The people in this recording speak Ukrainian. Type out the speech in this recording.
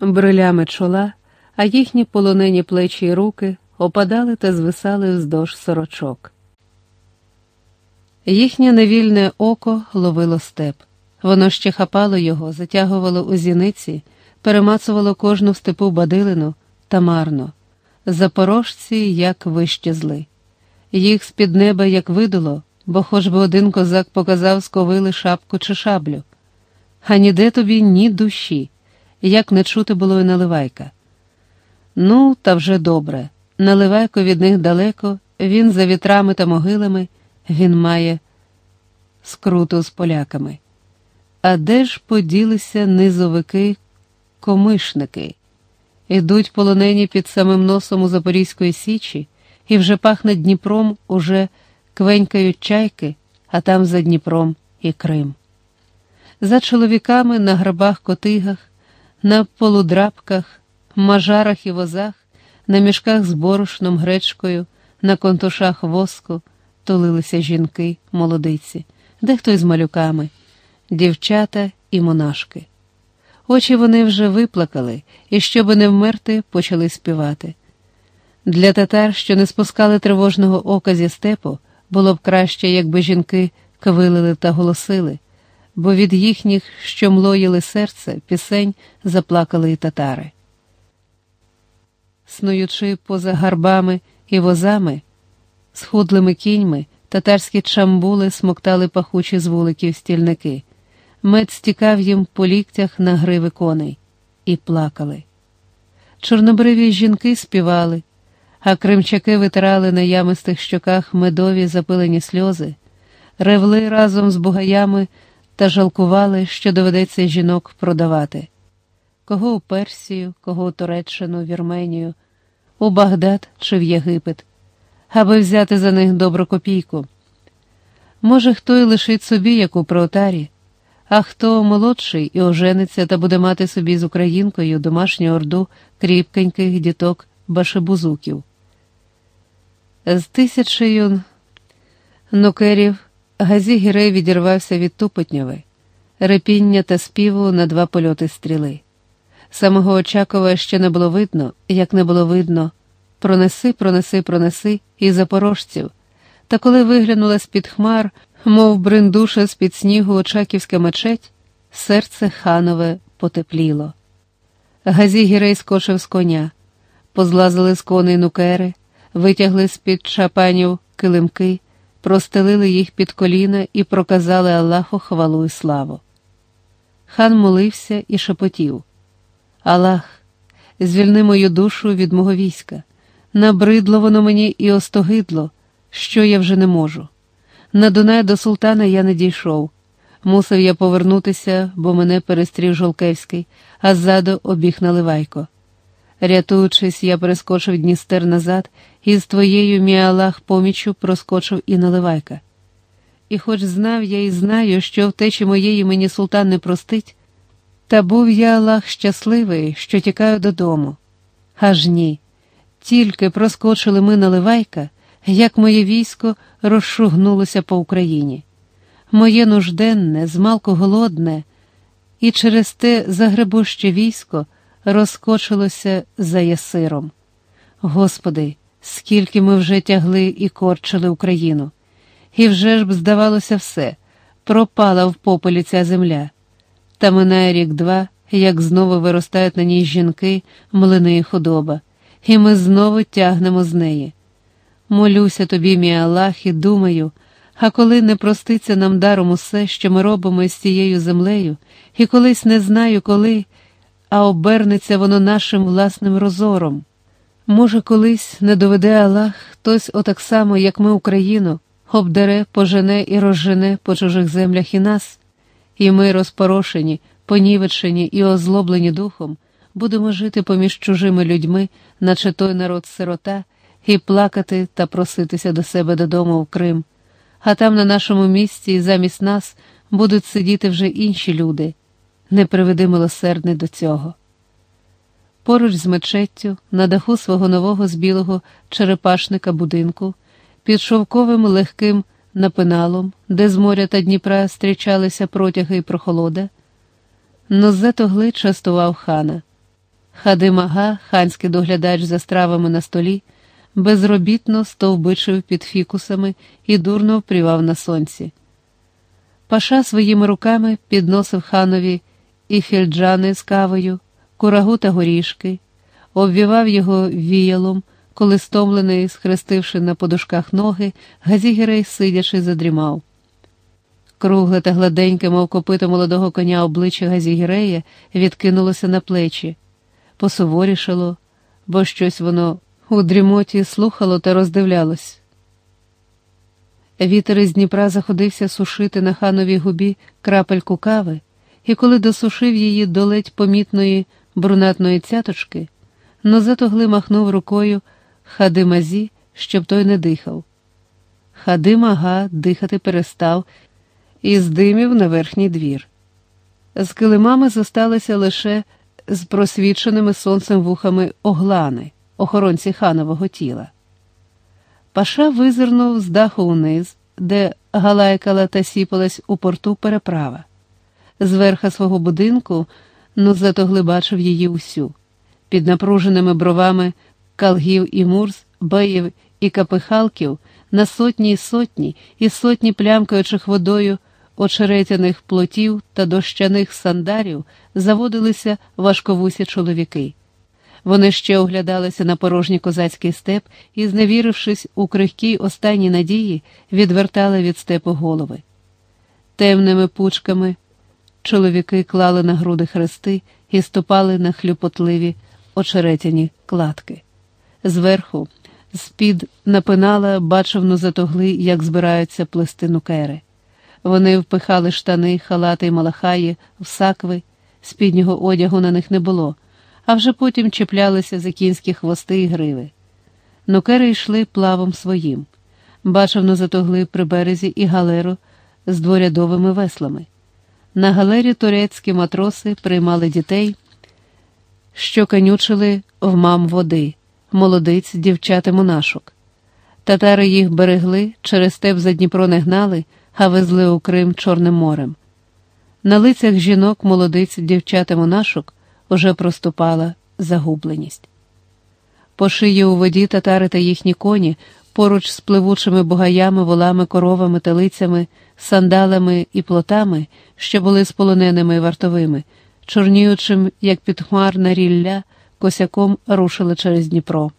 брилями чола, а їхні полонені плечі й руки опадали та звисали вздовж сорочок. Їхнє невільне око ловило степ. Воно ще хапало його, затягувало у зіниці, перемацувало кожну в степу бадилину та марно. Запорожці як вищезли. Їх з-під неба як видуло, бо хоч би один козак показав сковили шапку чи шаблю. А ніде тобі ні душі, як не чути було й наливайка. Ну, та вже добре. Наливайко від них далеко, він за вітрами та могилами, він має скруту з поляками. А де ж поділися низовики, комишники? Ідуть полонені під самим носом у Запорізької Січі, і вже пахне Дніпром, уже квенькають чайки, а там за Дніпром і Крим. За чоловіками на грабах-котигах, на полудрабках, мажарах і возах, на мішках з борошном, гречкою, на контушах воску тулилися жінки, молодиці, дехто із малюками, дівчата і монашки. Очі вони вже виплакали і, щоби не вмерти, почали співати. Для татар, що не спускали тривожного ока зі степу, було б краще, якби жінки квилили та голосили, бо від їхніх, що млоїли серце, пісень заплакали і татари. Снуючи поза гарбами і возами, схудлими кіньми, татарські чамбули смоктали пахучі з вуликів стільники. Мед стікав їм по ліктях на гриви коней і плакали. Чорнобриві жінки співали, а кримчаки витирали на ямистих щоках медові запилені сльози, ревли разом з бугаями та жалкували, що доведеться жінок продавати. Кого у Персію, кого у Туреччину, Вірменію, у Багдад чи в Єгипет, аби взяти за них добру копійку. Може, хто й лишить собі, як у Проотарі, а хто молодший і ожениться та буде мати собі з українкою домашню орду кріпкеньких діток башебузуків. З тисячею нукерів Газі Гірей відірвався від Тупотнєви, репіння та співу на два польоти стріли. Самого Очакова ще не було видно, як не було видно пронеси, пронеси, пронеси і запорожців. Та коли виглянула з-під хмар, мов бриндуша з-під снігу Очаківська мечеть, серце ханове потепліло. Газі Гірей скочив з коня, позлазили з коней нукери, витягли з-під чапанів килимки, простелили їх під коліна і проказали Аллаху хвалу і славу. Хан молився і шепотів. Аллах, звільни мою душу від мого війська. Набридло воно мені і остогидло, що я вже не можу. На Дунай до султана я не дійшов. Мусив я повернутися, бо мене перестрів Жолкевський, а ззаду обіг наливайко. Рятуючись, я перескочив Дністер назад і з твоєю мій Аллах поміччю проскочив і наливайка. І хоч знав я і знаю, що втечі моєї мені султан не простить, та був я Аллах щасливий, що тікаю додому. Аж ні. Тільки проскочили ми наливайка, як моє військо розшугнулося по Україні. Моє нужденне, змалку голодне, і через те загребуще військо розкочилося за ясиром. Господи, скільки ми вже тягли і корчили Україну, і вже ж б, здавалося, все, пропала в пополі ця земля. Та минає рік два, як знову виростають на ній жінки, млини і худоба, і ми знову тягнемо з неї. Молюся тобі, мій Аллах, і думаю, а коли не проститься нам даром усе, що ми робимо з цією землею, і колись не знаю коли, а обернеться воно нашим власним розором. Може, колись не доведе Аллах хтось отак само, як ми Україну, обдере, пожене і розжене по чужих землях і нас, і ми, розпорошені, понівечені і озлоблені духом, будемо жити поміж чужими людьми, наче той народ сирота, і плакати та проситися до себе додому в Крим, а там на нашому місці замість нас будуть сидіти вже інші люди. Не приведи милосердний до цього. Поруч з мечеттю, на даху свого нового з білого черепашника будинку, під шовковим легким напиналом, де з моря та Дніпра зустрічалися протяги і прохолода, Нозе тогли частував хана. Хадимага, ханський доглядач за стравами на столі, безробітно стовбичив під фікусами і дурно впрівав на сонці. Паша своїми руками підносив ханові і фільджани з кавою, курагу та горішки, обвівав його віялом, коли стомлений, схрестивши на подушках ноги, Газігерей, сидячи, задрімав. Кругле та гладеньке, мов копито молодого коня обличчя Газігірея, відкинулося на плечі, посуворішало, бо щось воно у дрімоті слухало та роздивлялось. Вітер із Дніпра заходився сушити на хановій губі крапельку кави, і коли досушив її до ледь помітної брунатної цяточки, Нозатогли махнув рукою Хадимазі, щоб той не дихав. Хадимага дихати перестав і здимів на верхній двір. З килимами зосталися лише з просвіченими сонцем вухами оглани, охоронці ханового тіла. Паша визирнув з даху униз, де галайкала та сіпалась у порту переправа. З верха свого будинку Нузатогли бачив її усю. Під напруженими бровами калгів і мурз, беїв і капихалків на сотні й сотні і сотні плямкаючих водою очеретяних плотів та дощаних сандарів заводилися важковусі чоловіки. Вони ще оглядалися на порожній козацький степ і, зневірившись у крихкій останній надії, відвертали від степу голови. Темними пучками чоловіки клали на груди хрести і ступали на хлюпотливі очеретяні кладки. Зверху, з-під напинала, бачив нозатогли, як збираються плести нукери. Вони впихали штани, халати й малахаї в сакви, спіднього одягу на них не було, а вже потім чіплялися за кінські хвости і гриви. Нукери йшли плавом своїм. Бачив нозатогли при березі і галеру з дворядовими веслами. На галері турецькі матроси приймали дітей, що канючили в мам води, молодиць, дівчат і монашок. Татари їх берегли, через степ за Дніпро не гнали а везли у Крим Чорним морем. На лицях жінок, молодиць, дівчат і монашок уже проступала загубленість. По шиї у воді татари та їхні коні поруч з пливучими бугаями, волами, коровами, телицями, сандалами і плотами, що були сполоненими і вартовими, чорніючим, як підхмарна рілля, косяком рушили через Дніпро.